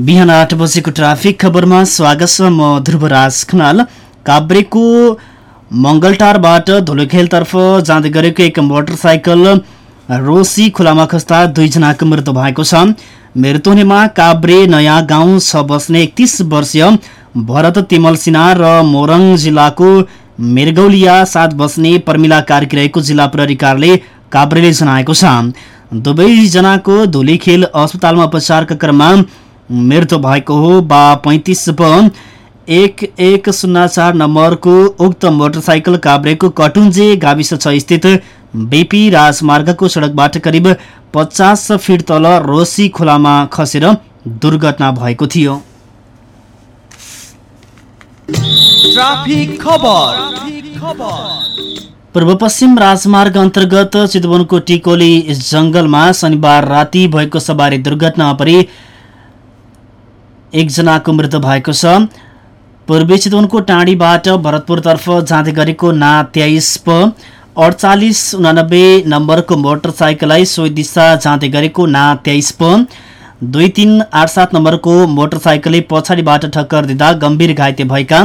बिहान आठ बजेको ट्राफिक खबरमा स्वागत छ म ध्रुवराज खनाल। काभ्रेको मङ्गलटारबाट धुलोखेलतर्फ जाँदै गरेको एक मोटरसाइकल रोसी खोलामा खस्दा दुईजनाको मृत्यु भएको छ। मृत्यु हुनेमा काभ्रे नयाँ गाउँ छ बस्ने एकतिस वर्षीय भरत तिमल सिन्हा र मोरङ जिल्लाको मिर्गौलिया सात बस्ने पर्मिला कार्की रहेको जिल्ला प्रहरी काभ्रेले जनाएको छ। दुवैजनाको धुलीखेल अस्पतालमा उपचारका क्रममा मृत्यु भएको हो बा पैँतिस प एक एक शून्य चार नम्बरको उक्त मोटरसाइकल काभ्रेको कटुन्जे गाविस छ स्थित बिपी राजमार्गको सडकबाट करिब पचास फिट तल रोसी खोलामा खसेर दुर्घटना भएको थियो। ट्राफिक खबर। पूर्व पश्चिम राजमार्ग अन्तर्गत चितवनको टिकोली जंगलमा शनिबार राति भएको सवारी दुर्घटनामा परि एकजनाको मृत्यु भएको छ। पूर्वी चितवनको टाँडीबाट भरतपुरतर्फ जाँदै गरेको ना तेइस प अडचालिस उनानब्बे नम्बरको मोटरसाइकललाई सोही दिशा जाँदै गरेको ना तेइस प दुई तिन आठ सात नम्बरको मोटरसाइकलले पछाडिबाट ठक्कर दिँदा गम्भीर घाइते भएका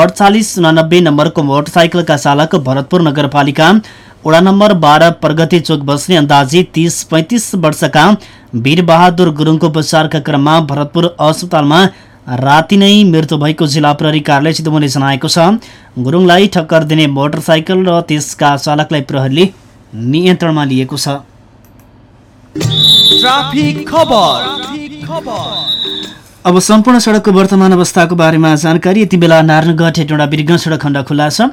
अडचालिस उनानब्बे नम्बरको मोटरसाइकलका चालक भरतपुर नगरपालिका वडा नम्बर बाह्र प्रगति चोक बस्ने अन्दाजी तीस पैँतिस वर्षका वीरबहादुर गुरुङको उपचारका क्रममा भरतपुर अस्पतालमा राति नै मृत्यु भएको जिल्ला प्रहरी कार्यालय चितवनले जनाएको छ। गुरुङलाई ठक्कर दिने मोटरसाइकल र त्यसका चालकलाई प्रहरीले नियन्त्रणमा लिएको छ। अब सम्पूर्ण सडकको वर्तमान अवस्थाको बारेमा जानकारी। यति बेला नारायणगढ हेटौँडा बिर्ग सडक खण्ड खुला छ।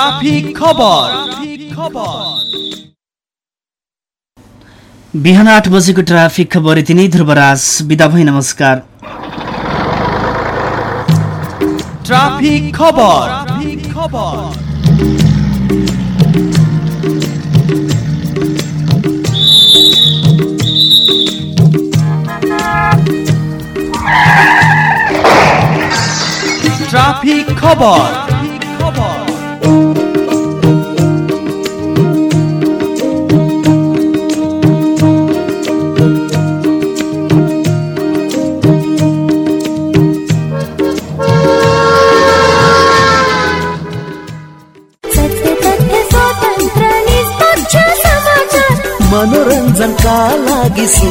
ट्राफिक खबर बिहान आठ बजेको ट्राफिक खबर यति नै ध्रुवराज बिदा भई नमस्कार ट्राफिक खबर ट्राफिक खबर ಜಂಕಾಲಾಗಿಸು